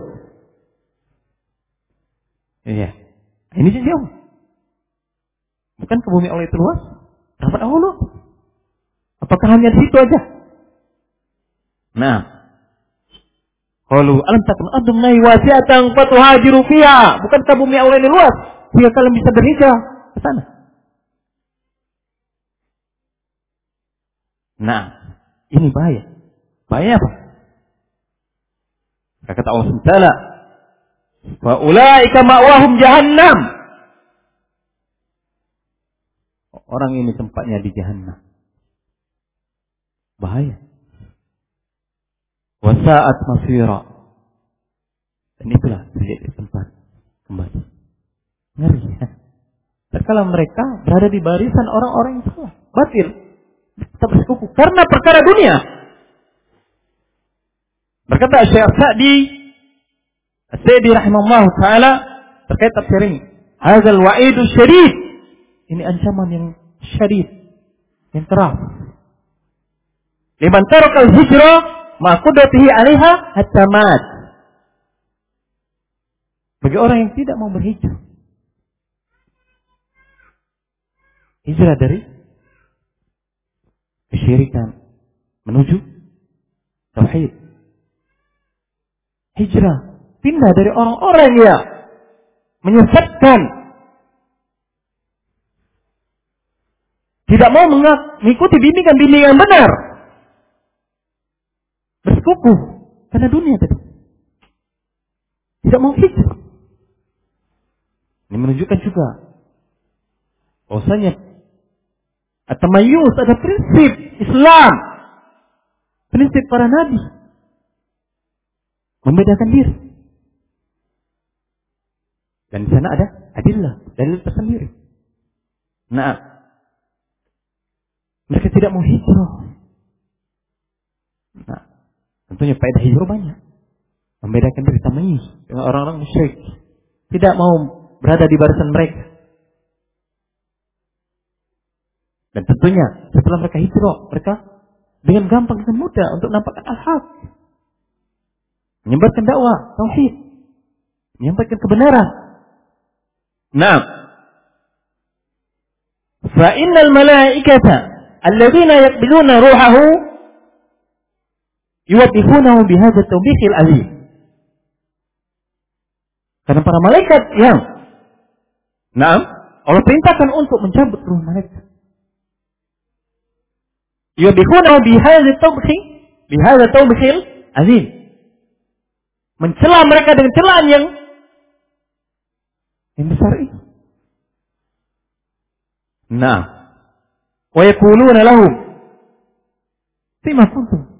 Iya. Ini jauh. Bukan ke bumi Allah itu luas? Rahmat Allah. Apakah hanya di situ aja? Nah. Qalu alam takun ardum nahi wasi'atan fatuhajiru fiha. Bukankah bumi Allah ini luas? Sehingga kalian bisa berhijrah ke sana. Nah, ini bahaya. Bahaya apa? Kata Allah SWT, Wa ulaika ma'wahum jahannam. Orang ini tempatnya di jahannam. Bahaya. Wasa'at masira. Dan itulah menjadi tempat kembali. Ngeri ya. Terkala mereka berada di barisan orang-orang yang salah. Batil. Tetap bersekufu. Karena perkara dunia. Berkata Syekh Sa'di. Sa'di rahimahullah ta'ala. Terkait tafsir ini. Hazal wa'idu syadid. Ini ancaman yang syadid. Yang keras. Liman tarakal hijrah. Ma'kudatihi alaiha hatta mat. Bagi orang yang tidak mau berhijrah. Hijrah dari kesyirikan menuju tauhid. Hijrah pindah dari orang-orang yang menyesatkan tidak mau mengikuti bimbingan-bimbingan benar. Bersekuku karena dunia tadi. Tidak mau hijrah. Ini menunjukkan juga bahwasanya At-tamayyuz ada prinsip Islam. Prinsip para nabi. Membedakan diri. Dan di sana ada adillah, dalil tersendiri. Nah, mereka tidak mau hijrah. Tentunya faedah hijrah banyak. Membedakan diri tamayyiz dengan orang-orang musyrik. Tidak mau berada di barisan mereka. Dan tentunya setelah mereka hijrah, mereka dengan gampang dan mudah untuk nampakkan al-haq. Menyebarkan dakwah, tauhid. Menyampaikan kebenaran. Nah. Innal malaikata alladziina yaqbiluna ruhahu yuwaddifunahu bihadza tawbikhil azim. Karena para malaikat yang Nah, Allah perintahkan untuk mencabut ruh mereka. Yubikhunahu bihadzi tawbhi bihadzi tawbhil azim. Mencela mereka dengan celaan yang yang besar itu. Nah, wa yaquluna lahum Fima kuntum.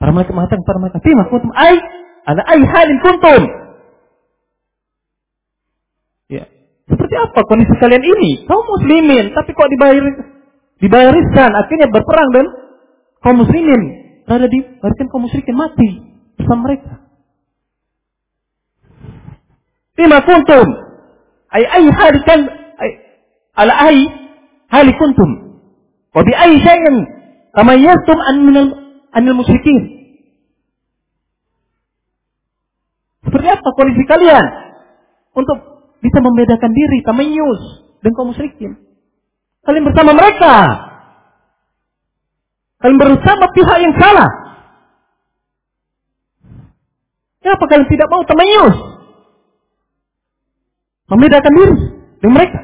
Para mereka mengatakan para mereka, Fima kuntum ay ada ay halin kuntum. Ya. Seperti apa kondisi kalian ini? Kaum muslimin, tapi kok dibayar dibariskan akhirnya berperang dan kaum muslimin berada di barisan kaum musyrikin mati bersama mereka. Lima kuntum ay ay halikan ay ala ay hali kuntum wa bi ay syai'in tamayyaztum an minal anil musyrikin. Seperti apa kondisi kalian untuk bisa membedakan diri tamayyuz dan kaum musyrikin? Kalian bersama mereka. Kalian bersama pihak yang salah. Kenapa kalian tidak mau temayus? Membedakan diri dengan mereka.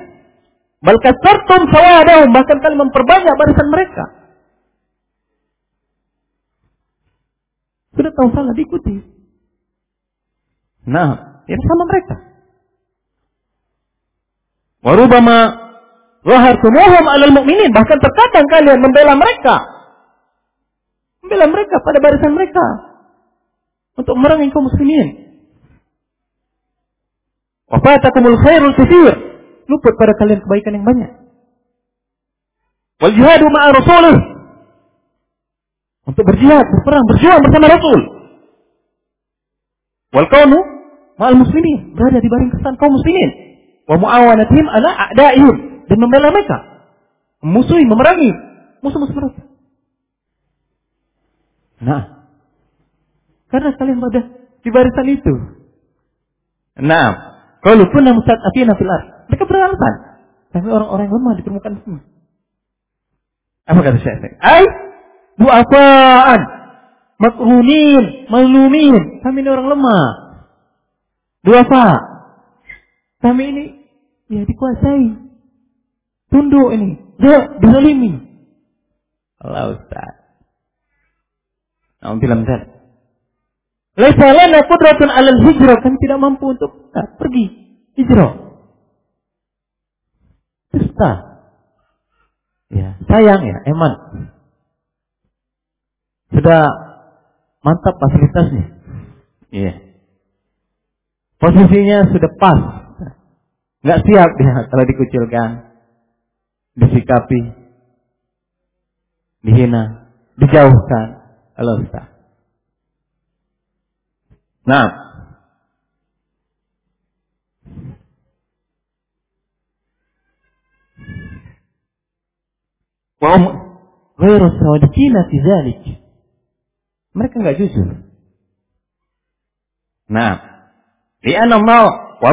Bahkan sertum sawadahum. Bahkan kalian memperbanyak barisan mereka. Sudah tahu salah, diikuti. Nah, yang sama mereka. Warubama Wahartumuhum alal mu'minin. Bahkan terkadang kalian membela mereka. Membela mereka pada barisan mereka. Untuk merangi kaum muslimin. Wafatakumul khairul kathir. Luput pada kalian kebaikan yang banyak. Wal jihadu ma'a rasulih. Untuk berjihad, berperang, berjuang bersama Rasul. Wal kaunu ma'al muslimin. Berada di baring kesan kaum muslimin. Wa mu'awanatihim ala a'daihim dan membela mereka. Musuhi, memerangi musuh-musuh mereka. Nah, karena kalian pada di barisan itu. Nah, kalau pun musad afina fil mereka beralasan. Tapi orang-orang lemah di permukaan bumi. Apa kata Syekh? Ai du'afaan, makrunin, malumin. Kami ini orang lemah. Duafa. Kami ini ya dikuasai Tunduk ini. Ya, dizalimi. Allah Ustaz. Nah, bilang dzalik. Laisa lana qudratun 'alal hijrah, kami tidak mampu untuk nah, pergi hijrah. Dusta. Ya, sayang ya, eman. Sudah mantap fasilitasnya. Iya. Posisinya sudah pas. Nggak siap dia kalau dikucilkan, disikapi, dihina, dijauhkan. Allah Ustaz. Nah. Wa ghairu sadiqina fi dzalik. Mereka enggak jujur. Nah, li'anna Allah wa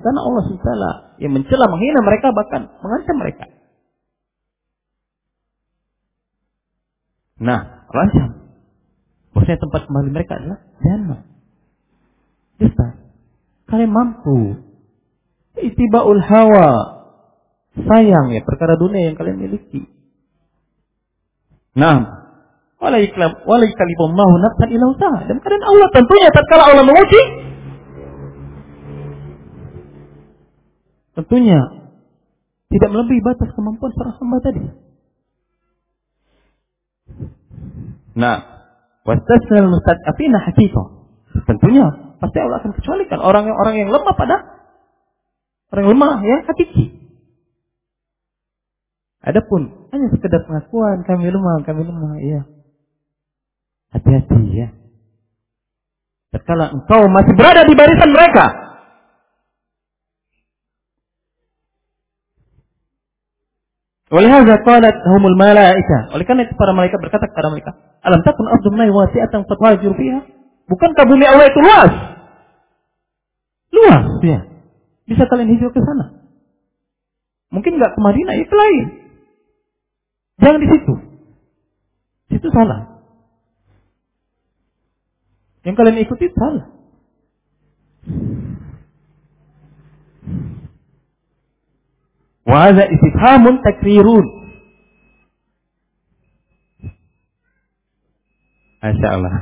karena Allah SWT yang mencela menghina mereka bahkan mengancam mereka. Nah, rancam. Maksudnya tempat kembali mereka adalah jannah. Bisa. Kalian mampu. Itibaul hawa. Sayang ya perkara dunia yang kalian miliki. Nah, wala yukalifullahu nafsan illa usaha. Dan kalian Allah tentunya tatkala Allah menguji tentunya tidak melebihi batas kemampuan seorang hamba tadi. Nah, Wastasnal mustad'afina hakika. Tentunya pasti Allah akan kecualikan orang yang orang yang lemah pada orang yang lemah yang hakiki. Adapun hanya sekedar pengakuan kami lemah, kami lemah, iya. Hati-hati ya. Tatkala engkau masih berada di barisan mereka, hadza qalat humul malaika. Oleh karena itu para malaikat berkata kepada mereka, "Alam takun ardullahi wasi'atan fatwajir fiha?" Bukankah bumi Allah itu luas? Luas, ya. Bisa kalian hijau ke sana. Mungkin nggak ke Madinah, itu lain. Jangan di situ. Situ salah. Yang kalian ikuti salah. Wa hadza istifhamun takrirun. Masya Allah.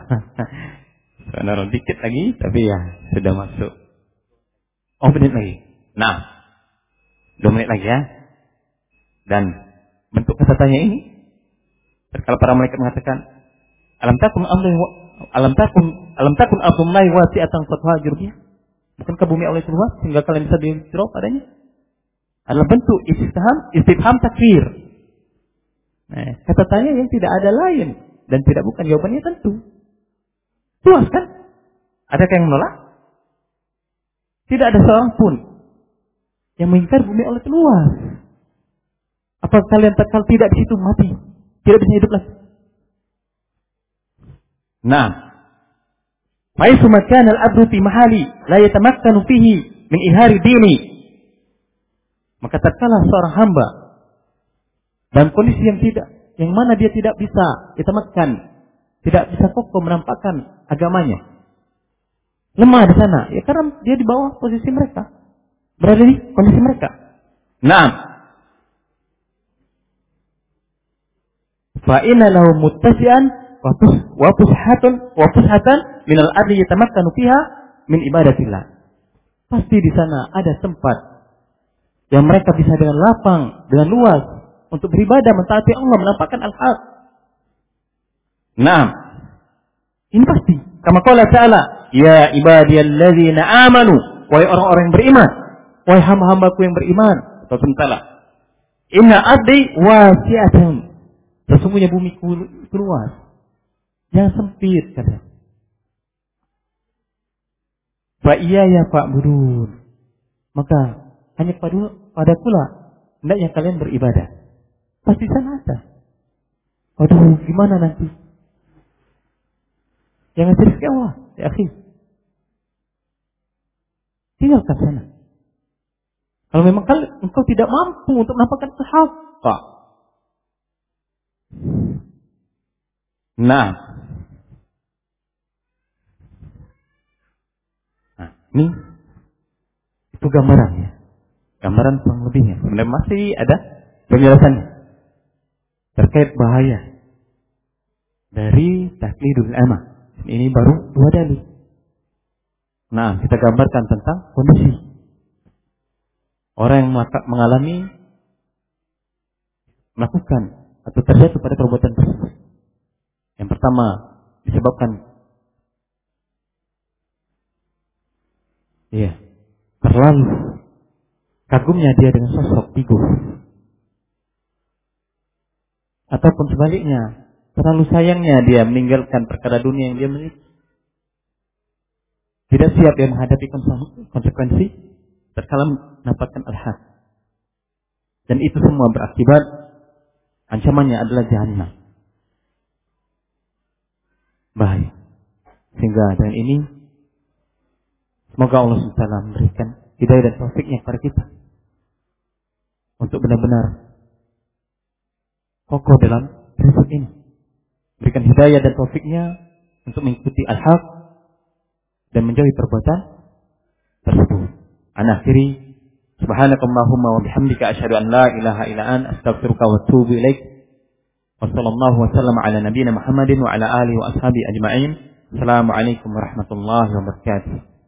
Sebenarnya dikit lagi, tapi ya sudah masuk. Oh menit lagi. Nah, dua menit lagi ya. Dan bentuk kata tanya ini, kalau para malaikat mengatakan, alam takun amri alam takun alam takun abdullahi wasi'atan qad hajur Bukankah bumi Allah itu luas sehingga kalian bisa dihijrah padanya? adalah bentuk istifham istifham takfir. Nah, kata tanya yang tidak ada lain dan tidak bukan jawabannya tentu. Puas kan? Adakah yang menolak? Tidak ada seorang pun yang mengingkar bumi Allah itu luas. Kalian kalau tidak di situ mati, tidak bisa hidup lagi? Nah, Faisu makan al-abdu fi mahali la yatamakkanu fihi min ihari dini. Maka tatkala seorang hamba dalam kondisi yang tidak, yang mana dia tidak bisa ditematkan, tidak bisa kokoh menampakkan agamanya, lemah di sana, ya karena dia di bawah posisi mereka, berada di kondisi mereka. Nah, fa inna lahu muttasi'an wa fushatan wa min al-ardi yatamakkanu fiha min ibadatillah. Pasti di sana ada tempat yang mereka bisa dengan lapang, dengan luas untuk beribadah mentaati Allah, menampakkan al-haq. Nah, ini pasti. Kama qala ta'ala, ya ibadiyalladzina amanu, wahai orang-orang yang beriman, wahai hamba-hambaku yang beriman, atau ta'ala. Inna ardi wasi'atun. Sesungguhnya bumi luas. Jangan sempit kata. Fa iya ya Pak Budun. Maka hanya pada pada pula hendaknya kalian beribadah. Pasti sana ada. Waduh, gimana nanti? Jangan rezeki Allah, ya akhi. Tinggalkan sana. Kalau memang kalian, engkau tidak mampu untuk menampakkan sahabat. Nah. Nah, ini itu gambaran ya gambaran kurang lebihnya. Kemudian masih ada penjelasannya. terkait bahaya dari taklidul ama. Ini baru dua dalil. Nah, kita gambarkan tentang kondisi orang yang mengalami melakukan atau terjatuh pada perbuatan tersebut. Yang pertama disebabkan iya. Terlalu kagumnya dia dengan sosok figur. Ataupun sebaliknya terlalu sayangnya dia meninggalkan perkara dunia yang dia miliki. Tidak siap dia menghadapi konsekuensi terkala mendapatkan al-haq. Dan itu semua berakibat ancamannya adalah jahannam bahaya sehingga dengan ini semoga Allah SWT memberikan hidayah dan taufiknya kepada kita untuk benar-benar kokoh dalam prinsip ini. Berikan hidayah dan taufiknya untuk mengikuti al-haq dan menjauhi perbuatan tersebut. Anak kiri, subhanakallahumma wa bihamdika asyhadu an la ilaha illa an astaghfiruka wa atubu. Wa sallallahu wa sallam ala nabiyyina Muhammadin wa ala alihi wa ashabi ajma'in. Assalamualaikum warahmatullahi wabarakatuh.